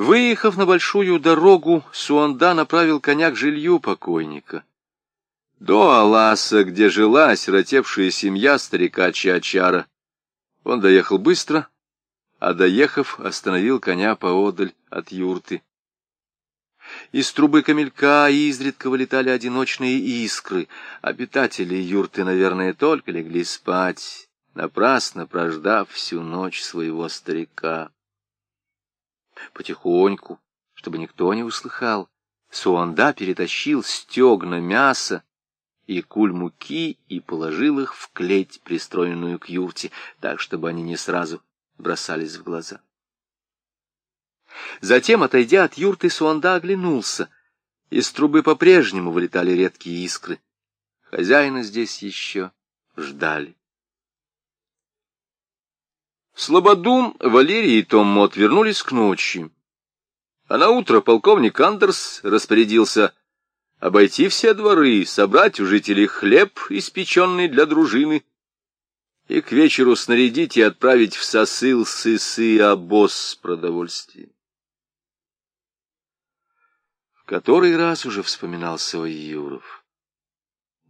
Выехав на большую дорогу, Суанда направил коня к жилью покойника. До Аласа, где жила сиротевшая семья старика Чачара, он доехал быстро, а доехав, остановил коня поодаль от юрты. Из трубы камелька изредка вылетали одиночные искры. Обитатели юрты, наверное, только легли спать, напрасно прождав всю ночь своего старика. Потихоньку, чтобы никто не услыхал, Суанда перетащил стегна мяса и куль муки и положил их в клеть, пристроенную к юрте, так, чтобы они не сразу бросались в глаза. Затем, отойдя от юрты, Суанда оглянулся. Из трубы по-прежнему вылетали редкие искры. Хозяина здесь еще ждали. Слободум, Валерий и Том Мот вернулись к ночи. А на утро полковник Андерс распорядился обойти все дворы, собрать у жителей хлеб, испеченный для дружины, и к вечеру снарядить и отправить в сосыл сысы обоз с продовольствием. В который раз уже вспоминал свой Юров.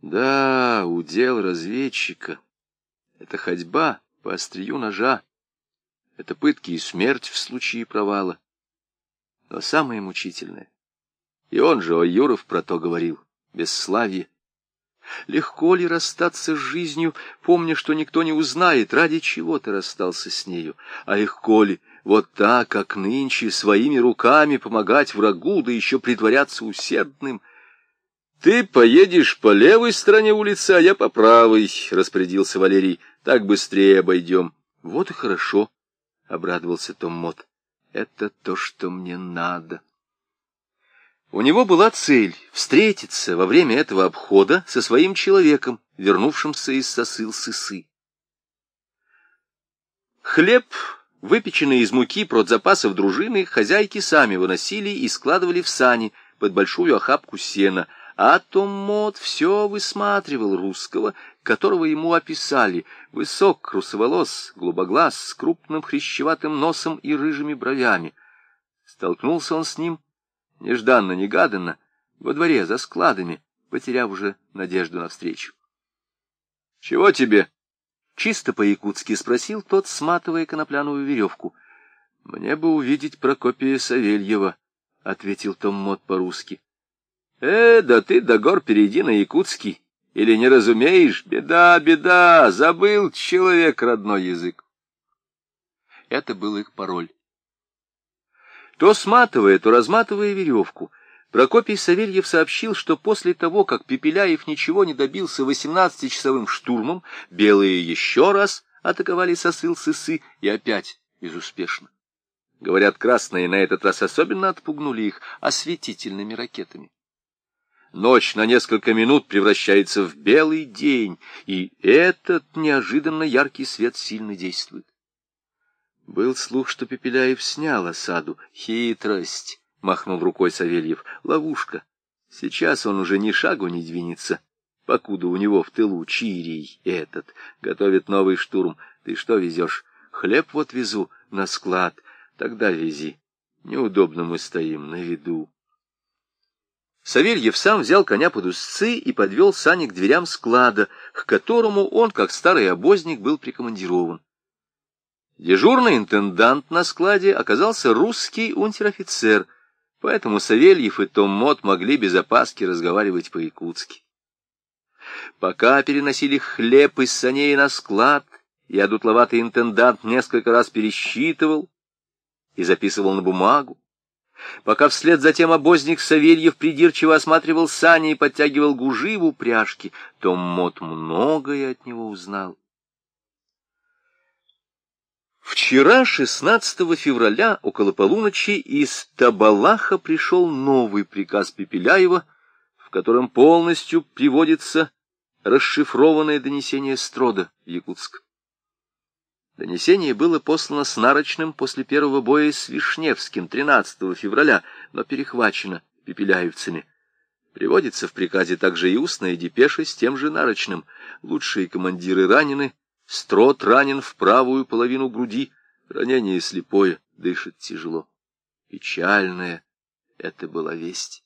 Да, удел разведчика — это ходьба по острию ножа, это пытки и смерть в случае провала. Но самое мучительное, и он же, о Юров, про то говорил, бесславие, Легко ли расстаться с жизнью, помня, что никто не узнает, ради чего ты расстался с нею? А легко ли вот так, как нынче, своими руками помогать врагу, да еще притворяться усердным? Ты поедешь по левой стороне улицы, а я по правой, — распорядился Валерий. Так быстрее обойдем. Вот и хорошо, — обрадовался Том Мот. Это то, что мне надо. У него была цель — встретиться во время этого обхода со своим человеком, вернувшимся из сосыл сысы. Хлеб, выпеченный из муки продзапасов дружины, хозяйки сами выносили и складывали в сани под большую охапку сена, а Том Мот все высматривал русского, которого ему описали, высок, русоволос, голубоглаз, с крупным хрящеватым носом и рыжими бровями. Столкнулся он с ним — нежданно-негаданно, во дворе за складами, потеряв уже надежду навстречу. — Чего тебе? — чисто по-якутски спросил тот, сматывая конопляную веревку. — Мне бы увидеть Прокопия Савельева, — ответил Том Мот по-русски. — Э, да ты до гор перейди на якутский. Или не разумеешь? Беда, беда, забыл человек родной язык. Это был их пароль. То сматывая, то разматывая веревку, Прокопий Савельев сообщил, что после того, как Пепеляев ничего не добился восемнадцатичасовым штурмом, белые еще раз атаковали сосыл сысы и опять безуспешно. Говорят, красные на этот раз особенно отпугнули их осветительными ракетами. Ночь на несколько минут превращается в белый день, и этот неожиданно яркий свет сильно действует. Был слух, что Пепеляев снял осаду. Хитрость, — махнул рукой Савельев, — ловушка. Сейчас он уже ни шагу не двинется, покуда у него в тылу Чирий этот готовит новый штурм. Ты что везешь? Хлеб вот везу на склад. Тогда вези. Неудобно мы стоим на виду. Савельев сам взял коня под узцы и подвел сани к дверям склада, к которому он, как старый обозник, был прикомандирован. Дежурный интендант на складе оказался русский унтер-офицер, поэтому Савельев и Том Мот могли без опаски разговаривать по-якутски. Пока переносили хлеб из саней на склад, и одутловатый интендант несколько раз пересчитывал и записывал на бумагу, пока вслед за тем обозник Савельев придирчиво осматривал сани и подтягивал гужи в упряжке, Том Мот многое от него узнал. Вчера, 16 февраля, около полуночи, из Табалаха пришел новый приказ Пепеляева, в котором полностью приводится расшифрованное донесение Строда в Якутск. Донесение было послано с Нарочным после первого боя с Вишневским 13 февраля, но перехвачено пепеляевцами. Приводится в приказе также и устная депеша с тем же Нарочным. Лучшие командиры ранены, Строт ранен в правую половину груди, ранение слепое, дышит тяжело. Печальная это была весть.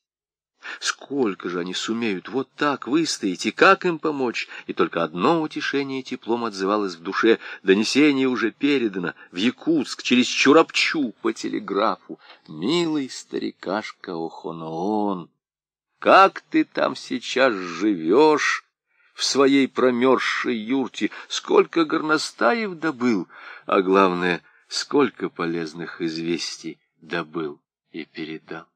Сколько же они сумеют вот так выстоять, и как им помочь? И только одно утешение теплом отзывалось в душе. Донесение уже передано в Якутск через Чурапчу по телеграфу. Милый старикашка Охоноон, как ты там сейчас живешь? В своей промерзшей юрте сколько горностаев добыл, а главное, сколько полезных известий добыл и передал.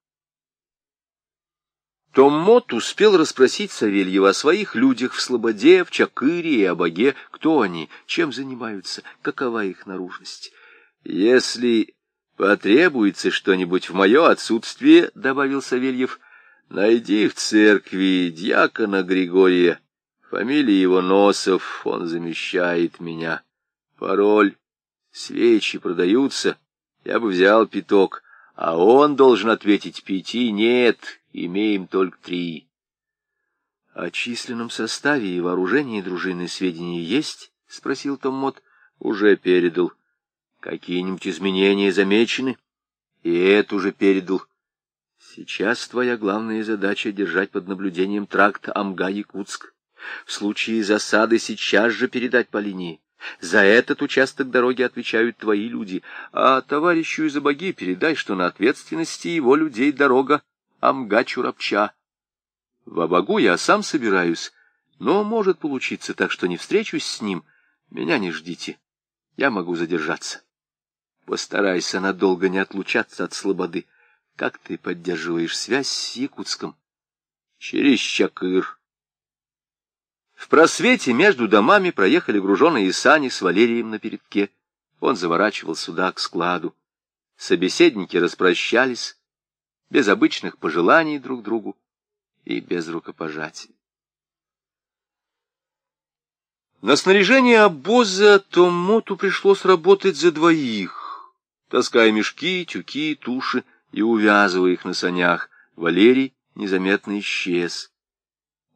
Том Мот успел расспросить Савельева о своих людях в Слободе, в Чакыре и Обоге, кто они, чем занимаются, какова их наружность. «Если потребуется что-нибудь в мое отсутствие, — добавил Савельев, — найди в церкви дьякона Григория. Фамилия его Носов, он замещает меня. Пароль. Свечи продаются, я бы взял пяток, а он должен ответить пяти нет, имеем только три. — О численном составе и вооружении дружины сведения есть? — спросил Том Мот. — Уже передал. — Какие-нибудь изменения замечены? — И это уже передал. Сейчас твоя главная задача — держать под наблюдением тракт Амга-Якутск. В случае засады сейчас же передать по линии. За этот участок дороги отвечают твои люди, а товарищу из Абаги передай, что на ответственности его людей дорога Амгачу-Рапча. В Абагу я сам собираюсь, но может получиться так, что не встречусь с ним. Меня не ждите, я могу задержаться. Постарайся надолго не отлучаться от слободы. Как ты поддерживаешь связь с Якутском? Через Чакыр. В просвете между домами проехали груженные сани с Валерием на передке. Он заворачивал сюда, к складу. Собеседники распрощались, без обычных пожеланий друг другу и без рукопожатия. На снаряжение обоза Томоту пришлось работать за двоих, таская мешки, тюки, туши и увязывая их на санях. Валерий незаметно исчез.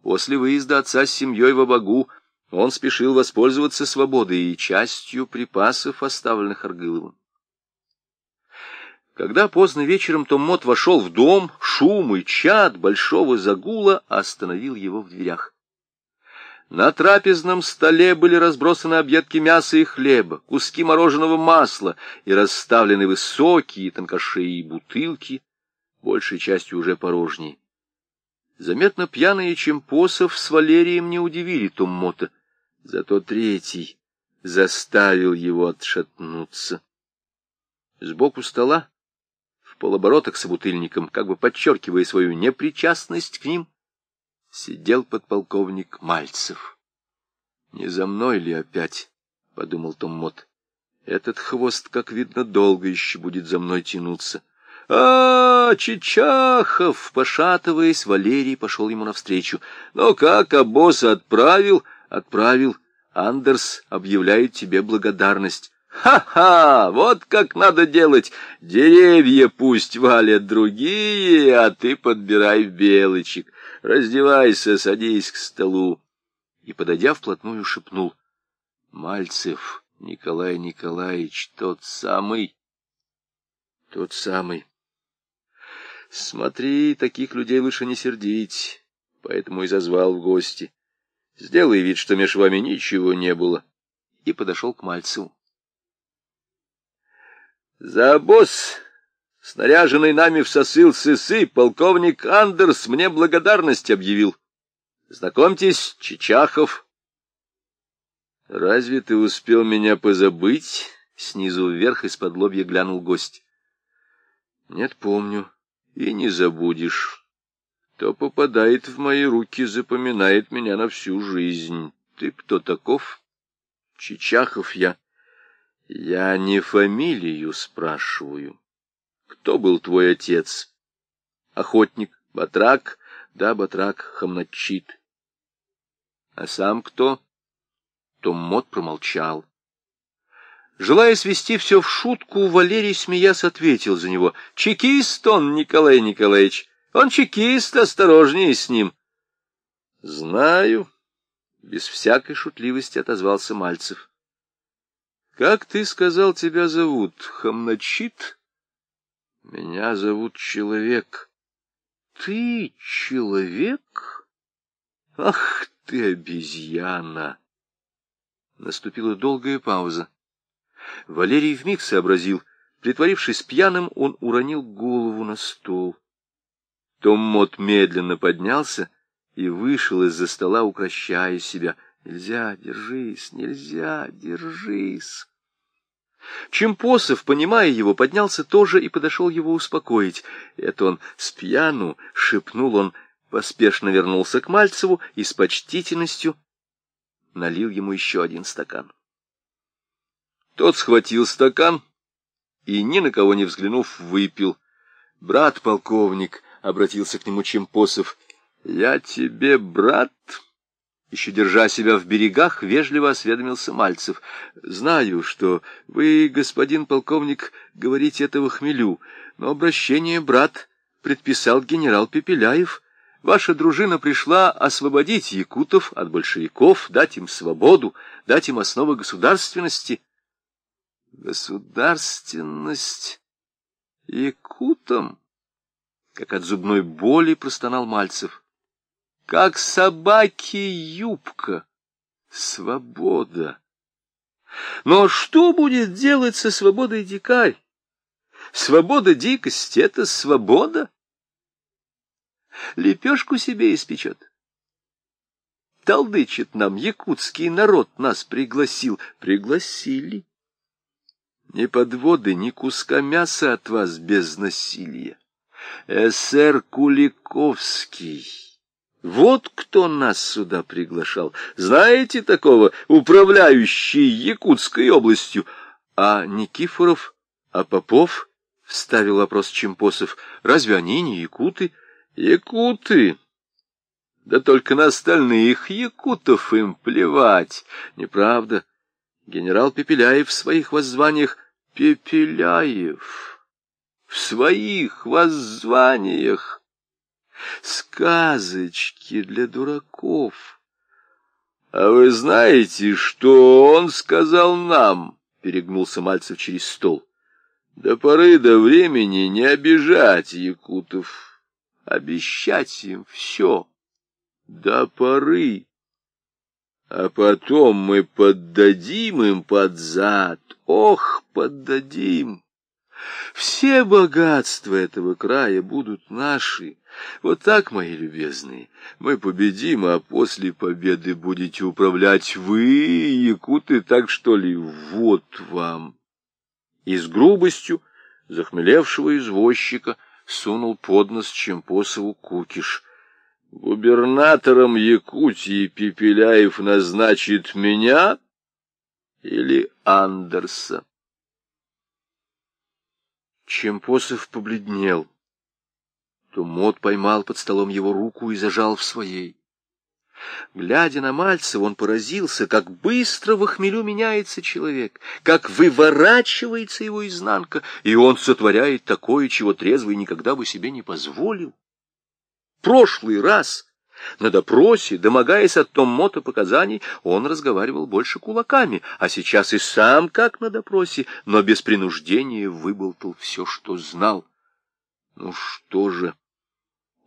После выезда отца с семьей в Абагу он спешил воспользоваться свободой и частью припасов, оставленных Аргыловым. Когда поздно вечером Том Мот вошел в дом, шум и чад большого загула остановил его в дверях. На трапезном столе были разбросаны объедки мяса и хлеба, куски мороженого масла и расставлены высокие тонкошеи бутылки, большей частью уже порожние. Заметно пьяные Чемпосов с Валерием не удивили Томмота, зато третий заставил его отшатнуться. Сбоку стола полоборота к собутыльникам, как бы подчеркивая свою непричастность к ним, сидел подполковник Мальцев. «Не за мной ли опять?» — подумал Том Мот. «Этот хвост, как видно, долго еще будет за мной тянуться». «А, Чичахов!» — пошатываясь, Валерий пошел ему навстречу. «Ну как, босс отправил?» «Отправил. Андерс объявляет тебе благодарность. Ха-ха! Вот как надо делать! Деревья пусть валят другие, а ты подбирай белочек. Раздевайся, садись к столу. И, подойдя вплотную, шепнул. Мальцев Николай Николаевич, тот самый, тот самый. Смотри, таких людей лучше не сердить, поэтому и зазвал в гости. Сделай вид, что меж вами ничего не было. И подошел к Мальцеву. За обоз, снаряженный нами в сосыл сысы, полковник Андерс мне благодарность объявил. Знакомьтесь, Чичахов. Разве ты успел меня позабыть? Снизу вверх из-под лобья глянул гость. Нет, помню. И не забудешь. Кто попадает в мои руки, запоминает меня на всю жизнь. Ты кто таков? Чичахов я. Я не фамилию спрашиваю. Кто был твой отец? Охотник, батрак, да, батрак, хамначит. А сам кто? Том Мот промолчал. Желая свести все в шутку, Валерий, смеясь, ответил за него. «Чекист он, Николай Николаевич! Он чекист, осторожнее с ним!» «Знаю!» — без всякой шутливости отозвался Мальцев. Как ты сказал, тебя зовут? Хамначит? Меня зовут Человек. Ты человек? Ах ты, обезьяна! Наступила долгая пауза. Валерий вмиг сообразил. Притворившись пьяным, он уронил голову на стол. Том Мот медленно поднялся и вышел из-за стола, укращая себя. «Нельзя, держись, нельзя, держись!» Чемпосов, понимая его, поднялся тоже и подошел его успокоить. Это он с пьяну, шепнул он, поспешно вернулся к Мальцеву и с почтительностью налил ему еще один стакан. Тот схватил стакан и, ни на кого не взглянув, выпил. «Брат полковник», — обратился к нему Чемпосов, — «я тебе брат?» Еще держа себя в берегах, вежливо осведомился Мальцев. «Знаю, что вы, господин полковник, говорите этого хмелю, но обращение, брат, предписал генерал Пепеляев. Ваша дружина пришла освободить якутов от большевиков, дать им свободу, дать им основы государственности». «Государственность якутам?» Как от зубной боли простонал Мальцев как собаки юбка. Свобода. Но что будет делать со свободой дикарь? Свобода дикости — это свобода. Лепешку себе испечет. Толдычит нам, якутский народ нас пригласил. Пригласили. Ни подводы, ни куска мяса от вас без насилия. Эсэр Куликовский вот кто нас сюда приглашал. Знаете такого, управляющий Якутской областью? А Никифоров, а Попов? — вставил вопрос Чемпосов. Разве они не якуты? Якуты! Да только на остальных якутов им плевать. Неправда. Генерал Пепеляев в своих воззваниях... Пепеляев! В своих воззваниях! Сказочки для дураков. — А вы знаете, что он сказал нам? — перегнулся Мальцев через стол. — До поры до времени не обижать якутов, обещать им все. До поры. А потом мы поддадим им под зад. Ох, поддадим! Все богатства этого края будут наши. Вот так, мои любезные, мы победим, а после победы будете управлять вы, якуты, так что ли, вот вам. И с грубостью захмелевшего извозчика сунул под нос Чемпосову кукиш. Губернатором Якутии Пепеляев назначит меня или Андерса? Чемпосов побледнел то Мот поймал под столом его руку и зажал в своей. Глядя на Мальцева, он поразился, как быстро в хмелю меняется человек, как выворачивается его изнанка, и он сотворяет такое, чего трезвый никогда бы себе не позволил. Прошлый раз на допросе, домогаясь от Том Мота показаний, он разговаривал больше кулаками, а сейчас и сам, как на допросе, но без принуждения выболтал все, что знал. Ну что же...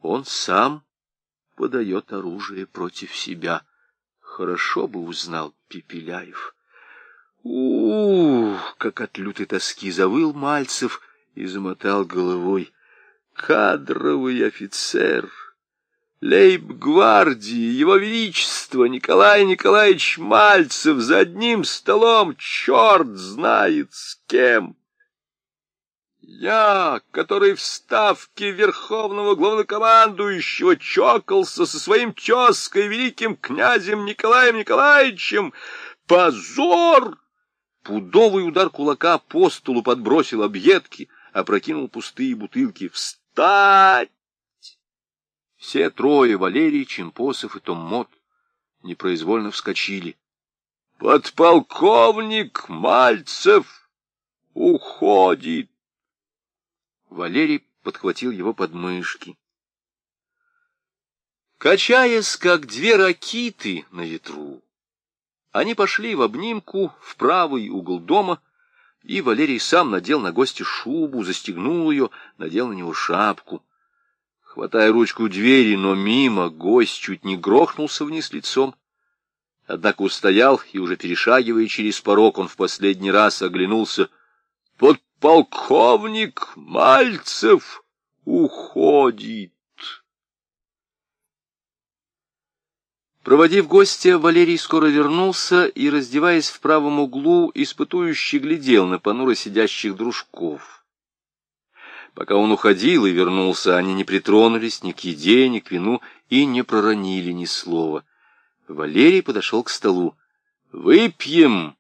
Он сам подает оружие против себя. Хорошо бы узнал Пепеляев. Ух, как от лютой тоски завыл Мальцев и замотал головой. Кадровый офицер, лейб-гвардии, его величество Николай Николаевич Мальцев за одним столом, черт знает с кем. Я, который в ставке верховного главнокомандующего чокался со своим тезкой великим князем Николаем Николаевичем, позор! Пудовый удар кулака по столу подбросил объедки, опрокинул пустые бутылки. Встать! Все трое, Валерий, Чемпосов и Томмот, непроизвольно вскочили. Подполковник Мальцев уходит! Валерий подхватил его подмышки. Качаясь, как две ракиты на ветру, они пошли в обнимку в правый угол дома, и Валерий сам надел на гостя шубу, застегнул ее, надел на него шапку. Хватая ручку двери, но мимо, гость чуть не грохнулся вниз лицом. Однако устоял, и уже перешагивая через порог, он в последний раз оглянулся. «Подполковник Мальцев уходит!» Проводив гостя, Валерий скоро вернулся и, раздеваясь в правом углу, испытующе глядел на понуро сидящих дружков. Пока он уходил и вернулся, они не притронулись ни к еде, ни к вину и не проронили ни слова. Валерий подошел к столу. «Выпьем!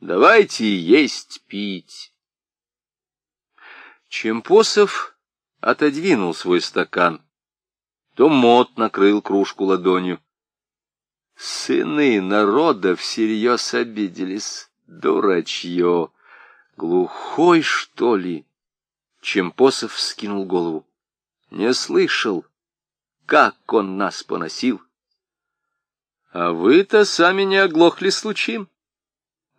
Давайте есть пить!» Чемпосов отодвинул свой стакан. То мот накрыл кружку ладонью. Сыны народа всерьез обиделись. Дурачье! Глухой, что ли? Чемпосов скинул голову. Не слышал, как он нас поносил. А вы-то сами не оглохли случаем.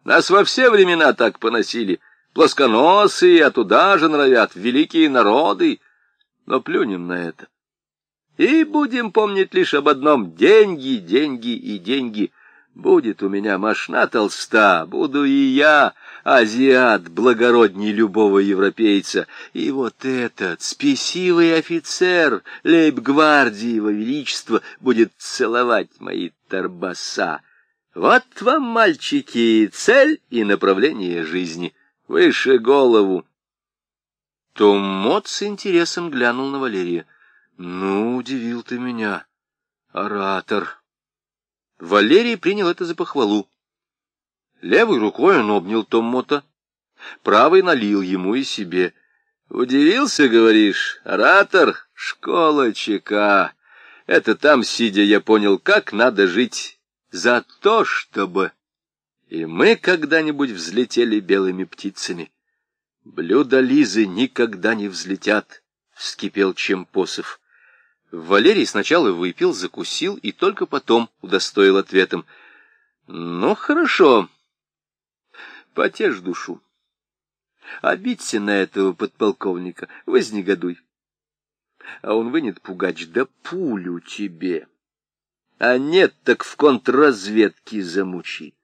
Нас во все времена так поносили. Плосконосые, а туда же норовят великие народы. Но плюнем на это. И будем помнить лишь об одном — деньги, деньги и деньги. Будет у меня машина толста, буду и я, азиат, благородней любого европейца. И вот этот спесивый офицер лейб-гвардии его величества будет целовать мои торбаса. Вот вам, мальчики, цель и направление жизни. Выше голову. Том с интересом глянул на Валерия. Ну, удивил ты меня, оратор. Валерий принял это за похвалу. Левой рукой он обнял Томмота, правой налил ему и себе. Удивился, говоришь, оратор, школа ЧК. Это там, сидя, я понял, как надо жить. За то, чтобы... И мы когда-нибудь взлетели белыми птицами. Блюда Лизы никогда не взлетят, — вскипел Чемпосов. Валерий сначала выпил, закусил и только потом удостоил ответом. «Ну, хорошо. Потешь душу. Обидься на этого подполковника, вознегодуй. А он вынет пугач, да пулю тебе. А нет, так в контрразведке замучит.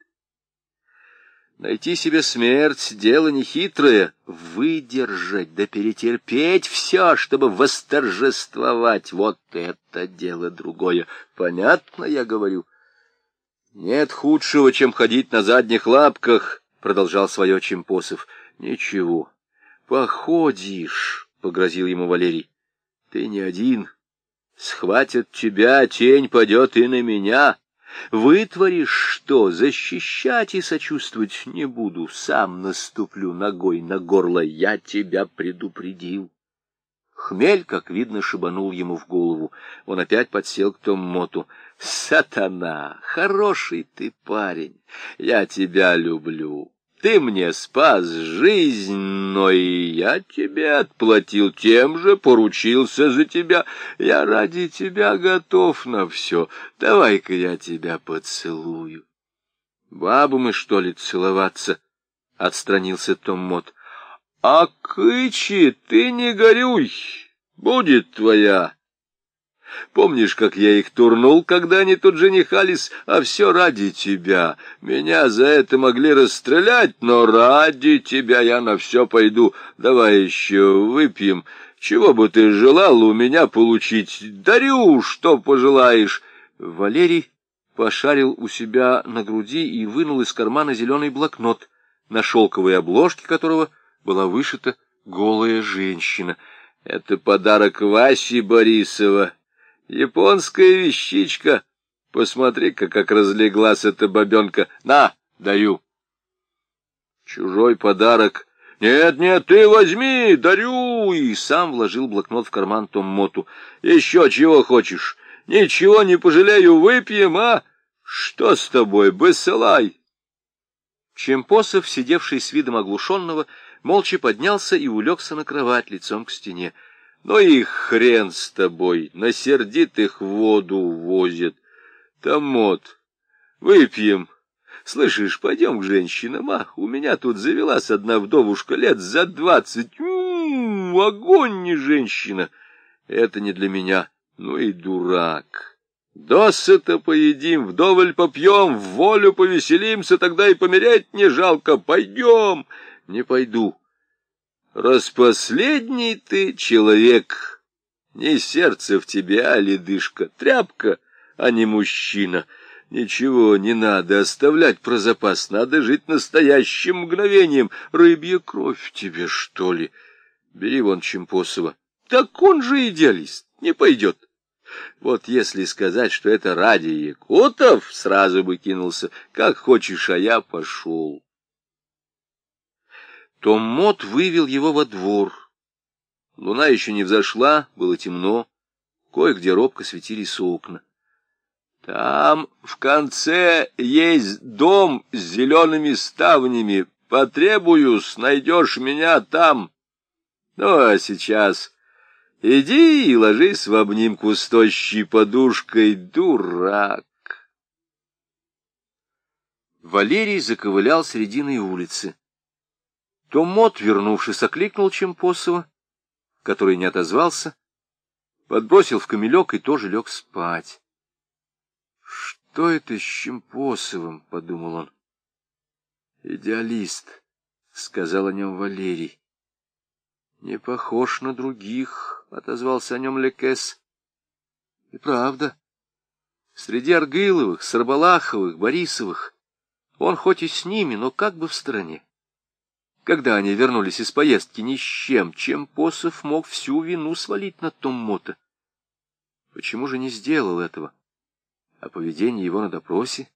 Найти себе смерть — дело нехитрое. Выдержать да перетерпеть все, чтобы восторжествовать — вот это дело другое. Понятно, я говорю? Нет худшего, чем ходить на задних лапках, — продолжал свое Чемпосов. Ничего, походишь, — погрозил ему Валерий. Ты не один. Схватят тебя, тень падет и на меня. Вытворишь что, защищать и сочувствовать не буду, сам наступлю ногой на горло, я тебя предупредил. Хмель, как видно, шибанул ему в голову. Он опять подсел к тому моту. «Сатана, хороший ты парень, я тебя люблю». Ты мне спас жизнь, но и я тебе отплатил тем же, поручился за тебя. Я ради тебя готов на все. Давай-ка я тебя поцелую. Бабу мы, что ли, целоваться? — отстранился Том Мот. — А кычи, ты не горюй, будет твоя. Помнишь, как я их турнул, когда они тут женихались, а все ради тебя? Меня за это могли расстрелять, но ради тебя я на все пойду. Давай еще выпьем. Чего бы ты желал у меня получить? Дарю, что пожелаешь. Валерий пошарил у себя на груди и вынул из кармана зеленый блокнот, на шелковой обложке которого была вышита голая женщина. Это подарок Васи Борисова. Японская вещичка. Посмотри-ка, как разлеглась эта бабенка. На, даю. Чужой подарок. Нет, нет, ты возьми, дарю. И сам вложил блокнот в карман Том Моту. Еще чего хочешь? Ничего не пожалею, выпьем, а? Что с тобой, бысылай? Чемпосов, сидевший с видом оглушенного, молча поднялся и улегся на кровать лицом к стене. Ну и хрен с тобой, на сердитых воду возят. Там вот, выпьем, Слышишь, пойдем к женщинам, а? У меня тут завелась одна вдовушка лет за двадцать. М-м, огонь не женщина. Это не для меня. Ну и дурак. Досыта поедим, вдоволь попьем, в волю повеселимся, тогда и помереть не жалко. Пойдем. Не пойду. Распоследний ты человек. Не сердце в тебе, а ледышка, тряпка, а не мужчина. Ничего не надо оставлять про запас, надо жить настоящим мгновением. Рыбья кровь тебе, что ли? Бери вон Чемпосова. Так он же идеалист, не пойдет. Вот если сказать, что это ради якутов, сразу бы кинулся. Как хочешь, а я пошел. Том Мот вывел его во двор. Луна еще не взошла, было темно. Кое-где робко светились окна. Там в конце есть дом с зелеными ставнями. Потребуюсь, найдешь меня там. Ну, а сейчас иди и ложись в обнимку с тощей подушкой, дурак. Валерий заковылял серединой улицы. Томот, вернувшись, окликнул Чемпосова, который не отозвался, подбросил в камелек и тоже лег спать. «Что это с Чемпосовым?» — подумал он. «Идеалист», — сказал о нем Валерий. «Не похож на других», — отозвался о нем Лекес. «И правда, среди Аргыловых, Сарбалаховых, Борисовых он хоть и с ними, но как бы в стороне. Когда они вернулись из поездки ни с чем, чем Посов мог всю вину свалить на Том Мота. Почему же не сделал этого? о поведении его на допросе.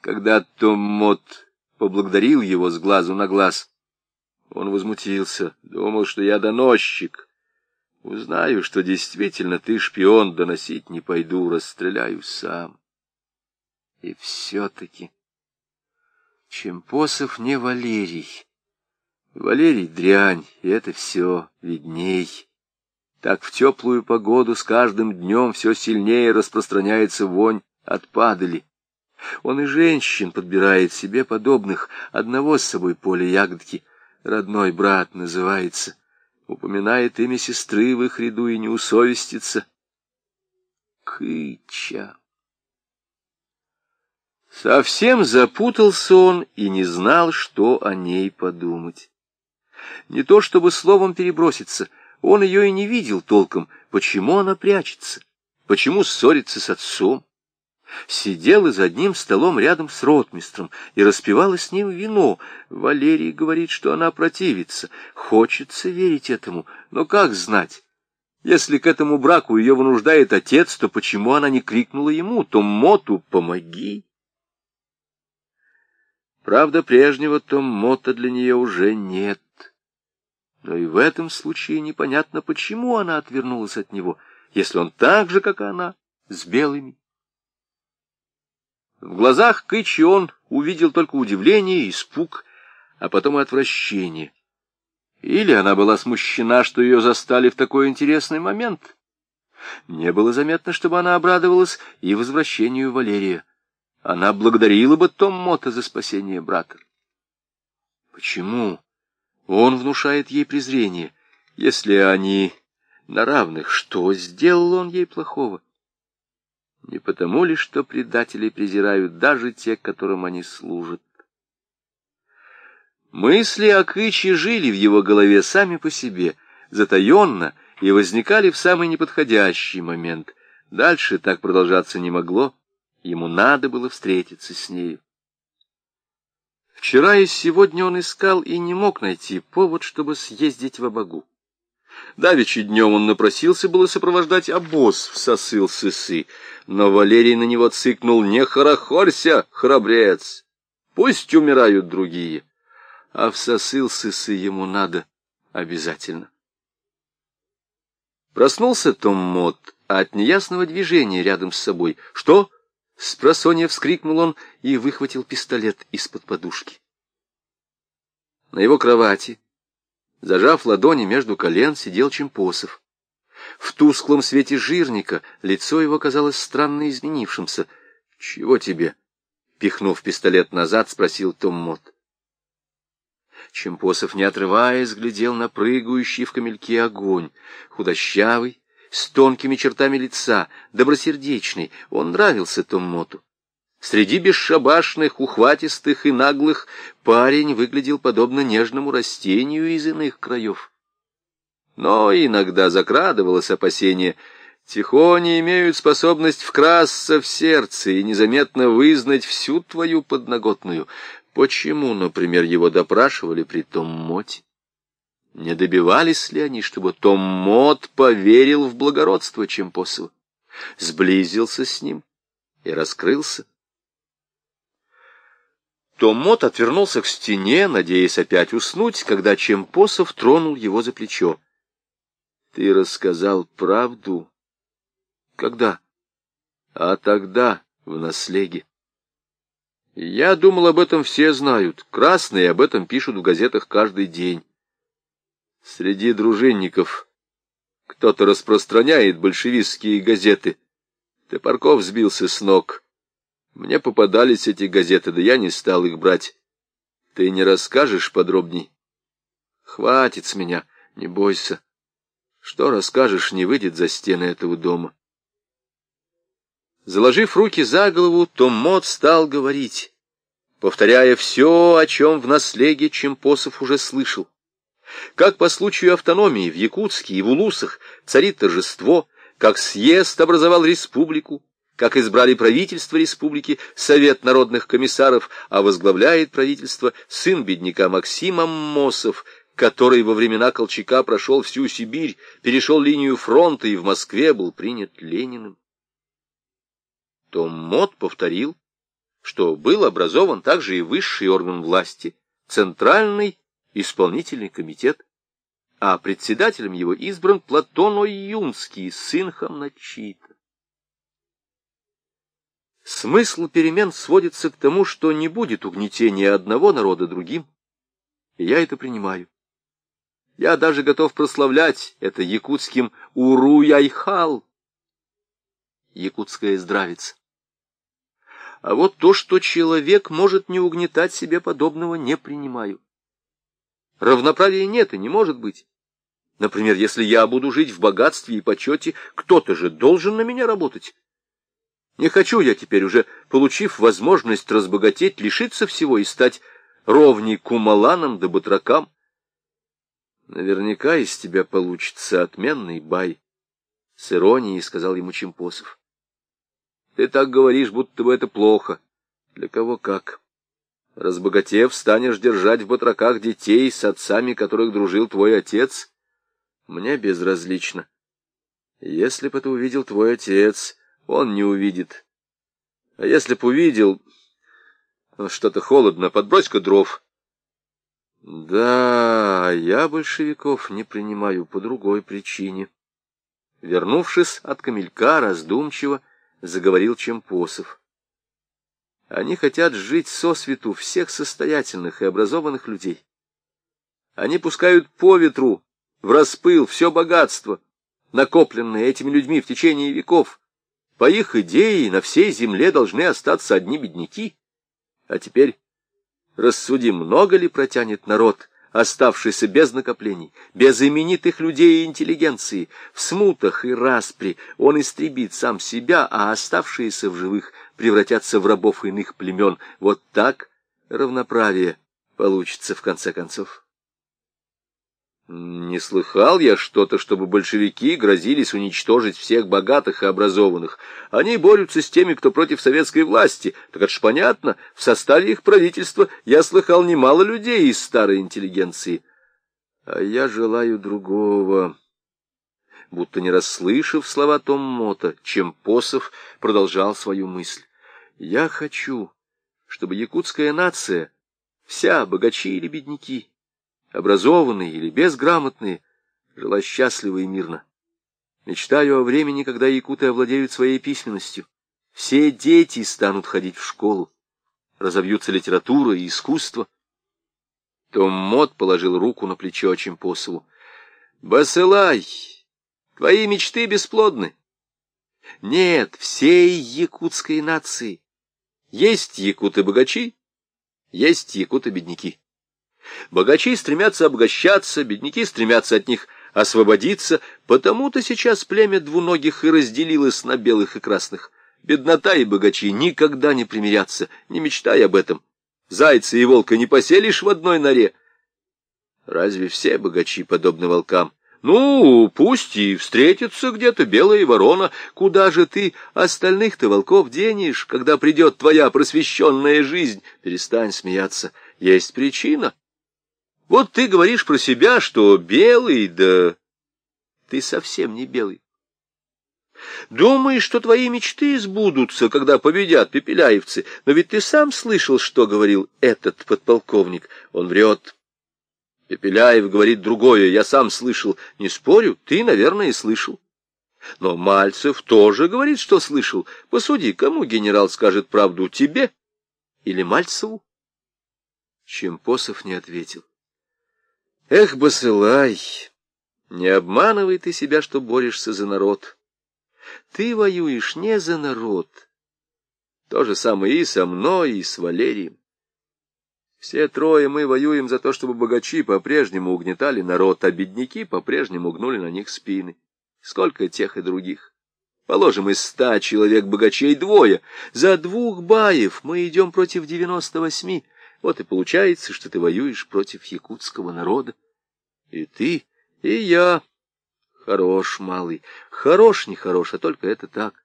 Когда Том Мот поблагодарил его с глазу на глаз, он возмутился, думал, что я доносчик. Узнаю, что действительно ты шпион, доносить не пойду, расстреляю сам. И все-таки Чемпосов не Валерий. Валерий дрянь, и это все видней. Так в теплую погоду с каждым днем все сильнее распространяется вонь от падали. Он и женщин подбирает себе подобных, одного с собой поле ягодки, родной брат называется, упоминает имя сестры в их ряду и не усовестится. Кыча. Совсем запутался он и не знал, что о ней подумать. Не то чтобы словом переброситься — он ее и не видел толком. Почему она прячется? Почему ссорится с отцом? Сидела за одним столом рядом с ротмистром и распивала с ним вино. Валерий говорит, что она противится. Хочется верить этому, но как знать? Если к этому браку ее вынуждает отец, то почему она не крикнула ему, то Моту «помоги»? Правда, прежнего Том Мота для нее уже нет. Но и в этом случае непонятно, почему она отвернулась от него, если он так же, как и она, с белыми. В глазах Кычи он увидел только удивление, испуг, а потом и отвращение. Или она была смущена, что ее застали в такой интересный момент. Не было заметно, чтобы она обрадовалась и возвращению Валерия. Она благодарила бы Том Мота за спасение брата. Почему? Он внушает ей презрение. Если они на равных, что сделал он ей плохого? Не потому ли, что предателей презирают даже те, которым они служат? Мысли о Кыче жили в его голове сами по себе, затаенно, и возникали в самый неподходящий момент. Дальше так продолжаться не могло, ему надо было встретиться с нею. Вчера и сегодня он искал и не мог найти повод, чтобы съездить в Абагу. Давичи днем он напросился было сопровождать обоз в сосыл сысы, но Валерий на него цыкнул «Не хорохорься, храбрец! Пусть умирают другие!» А в сосыл сысы ему надо обязательно. Проснулся Том Мот от неясного движения рядом с собой. «Что?» Спросонья вскрикнул он и выхватил пистолет из-под подушки. На его кровати, зажав ладони между колен, сидел Чемпосов. В тусклом свете жирника лицо его казалось странно изменившимся. — Чего тебе? Пихнув пистолет назад, спросил Том Мот. Чемпосов, не отрываясь, глядел на прыгающий в камельке огонь. Худощавый, с тонкими чертами лица, добросердечный, он нравился Том Моту. Среди бесшабашных, ухватистых и наглых парень выглядел подобно нежному растению из иных краев. Но иногда закрадывалось опасение. Тихони имеют способность вкрасться в сердце и незаметно вызнать всю твою подноготную. Почему, например, его допрашивали при том моте? Не добивались ли они, чтобы Том Мот поверил в благородство Чемпосова, сблизился с ним и раскрылся? Том Мот отвернулся к стене, надеясь опять уснуть, когда Чемпосов тронул его за плечо. — Ты рассказал правду? — Когда? — А тогда, в наслеге. Я думал, об этом все знают. Красные об этом пишут в газетах каждый день. Среди дружинников кто-то распространяет большевистские газеты. Топорков сбился с ног. Мне попадались эти газеты, да я не стал их брать. Ты не расскажешь подробней? Хватит с меня, не бойся. Что расскажешь, не выйдет за стены этого дома. Заложив руки за голову, Том Мот стал говорить, повторяя все, о чем в наследии Чемпосов уже слышал. Как по случаю автономии в Якутске и в Улусах царит торжество, как съезд образовал республику, как избрали правительство республики, Совет народных комиссаров, а возглавляет правительство сын бедняка Максим Аммосов, который во времена Колчака прошел всю Сибирь, перешел линию фронта и в Москве был принят Лениным. Том Мот повторил, что был образован также и высший орган власти, Центральный исполнительный комитет, а председателем его избран Платон Ойюнский, сын Хамначита. Смысл перемен сводится к тому, что не будет угнетения одного народа другим, и я это принимаю. Я даже готов прославлять это якутским Уруяйхал, якутская здравица. А вот то, что человек может не угнетать себе подобного, не принимаю. Равноправия нет и не может быть. Например, если я буду жить в богатстве и почете, кто-то же должен на меня работать. Не хочу я теперь уже, получив возможность разбогатеть, лишиться всего и стать ровней кумаланам да батракам. Наверняка из тебя получится отменный бай, — с иронией сказал ему Чемпосов. Ты так говоришь, будто бы это плохо. Для кого как. Разбогатев, станешь держать в батраках детей с отцами, которых дружил твой отец? Мне безразлично. Если бы это увидел твой отец, он не увидит. А если б увидел... Что-то холодно, подбрось-ка дров. Да, я большевиков не принимаю по другой причине. Вернувшись от камелька, раздумчиво заговорил Чемпосов. Они хотят жить сосвету всех состоятельных и образованных людей. Они пускают по ветру, в распыл, все богатство, накопленное этими людьми в течение веков, по их идее на всей земле должны остаться одни бедняки. А теперь рассуди, много ли протянет народ, оставшийся без накоплений, без именитых людей и интеллигенции, в смутах и распри он истребит сам себя, а оставшиеся в живых превратятся в рабов иных племен. Вот так равноправие получится в конце концов. Не слыхал я что-то, чтобы большевики грозились уничтожить всех богатых и образованных. Они борются с теми, кто против советской власти. Так это ж понятно, в составе их правительства я слыхал немало людей из старой интеллигенции. А я желаю другого. Будто не расслышав слова Том Мота, чем Посов продолжал свою мысль. Я хочу, чтобы якутская нация, вся, богачи или бедняки, образованные или безграмотные, жила счастливо и мирно. Мечтаю о времени, когда якуты овладеют своей письменностью. Все дети станут ходить в школу. Разовьются литература и искусство. Том Мот положил руку на плечо Чемпосову. «Басылай! Твои мечты бесплодны. Нет, всей якутской нации Есть якуты-богачи, есть якуты-бедняки. Богачи стремятся обогащаться, бедняки стремятся от них освободиться, потому-то сейчас племя двуногих и разделилось на белых и красных. Беднота и богачи никогда не примирятся, не мечтай об этом. Зайца и волка не поселишь в одной норе. Разве все богачи подобны волкам? Ну, пусть и встретится где-то белая ворона. Куда же ты остальных-то волков денешь, когда придет твоя просвещенная жизнь? Перестань смеяться. Есть причина. Вот ты говоришь про себя, что белый, да ты совсем не белый. Думаешь, что твои мечты сбудутся, когда победят пепеляевцы, но ведь ты сам слышал, что говорил этот подполковник. Он врет. Пепеляев говорит другое, я сам слышал. Не спорю, ты, наверное, и слышал. Но Мальцев тоже говорит, что слышал. Посуди, кому генерал скажет правду, тебе или Мальцеву? Чемпосов не ответил. Эх, Басылай, не обманывай ты себя, что борешься за народ. Ты воюешь не за народ. То же самое и со мной, и с Валерием. Все трое мы воюем за то, чтобы богачи по-прежнему угнетали народ, а бедняки по-прежнему гнули на них спины. Сколько тех и других. Положим, из ста человек богачей двое. За двух баев мы идем против девяносто восьми. Вот и получается, что ты воюешь против якутского народа. И ты, и я. Хорош, малый, хорош, не хорош, а только это так.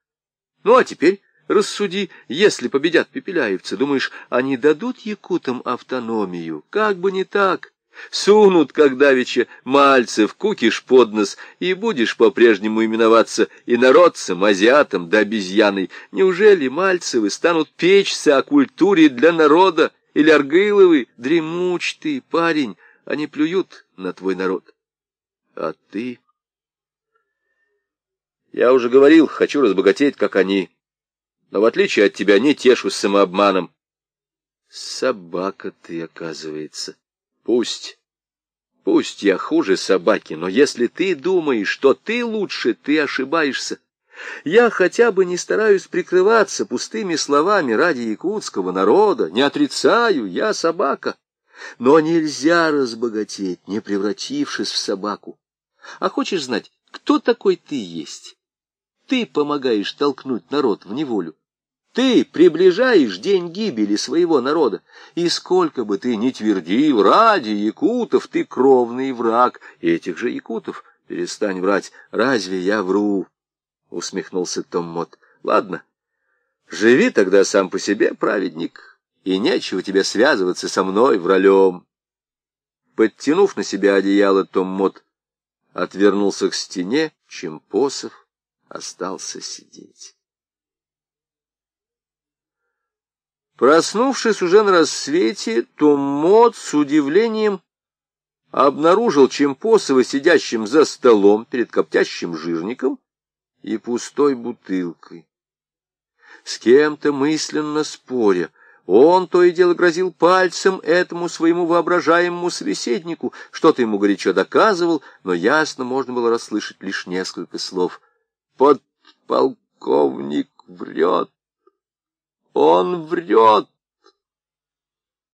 Ну, а теперь рассуди, если победят пепеляевцы, думаешь, они дадут якутам автономию? Как бы не так. Сунут, как давеча, мальцев, кукиш под нос, и будешь по-прежнему именоваться инородцем, азиатом да обезьяной. Неужели мальцевы станут печься о культуре для народа? Или Аргыловы, дремуч ты, парень, они плюют на твой народ. А ты... Я уже говорил, хочу разбогатеть, как они. Но в отличие от тебя не тешусь самообманом. Собака ты, оказывается. Пусть. Пусть я хуже собаки, но если ты думаешь, что ты лучше, ты ошибаешься. Я хотя бы не стараюсь прикрываться пустыми словами ради якутского народа, не отрицаю, я собака. Но нельзя разбогатеть, не превратившись в собаку. А хочешь знать, кто такой ты есть? Ты помогаешь толкнуть народ в неволю. Ты приближаешь день гибели своего народа. И сколько бы ты ни твердил, ради якутов ты кровный враг этих же якутов. Перестань врать. Разве я вру? Усмехнулся Том Мот. Ладно, живи тогда сам по себе, праведник и нечего тебе связываться со мной вралем. Подтянув на себя одеяло, Том Мот отвернулся к стене, чем посов остался сидеть. Проснувшись уже на рассвете, Том Мот с удивлением обнаружил Чемпосова сидящим за столом перед коптящим жирником и пустой бутылкой. С кем-то мысленно споря, он то и дело грозил пальцем этому своему воображаемому собеседнику, что-то ему горячо доказывал, но ясно можно было расслышать лишь несколько слов. «Подполковник врет! Он врет!»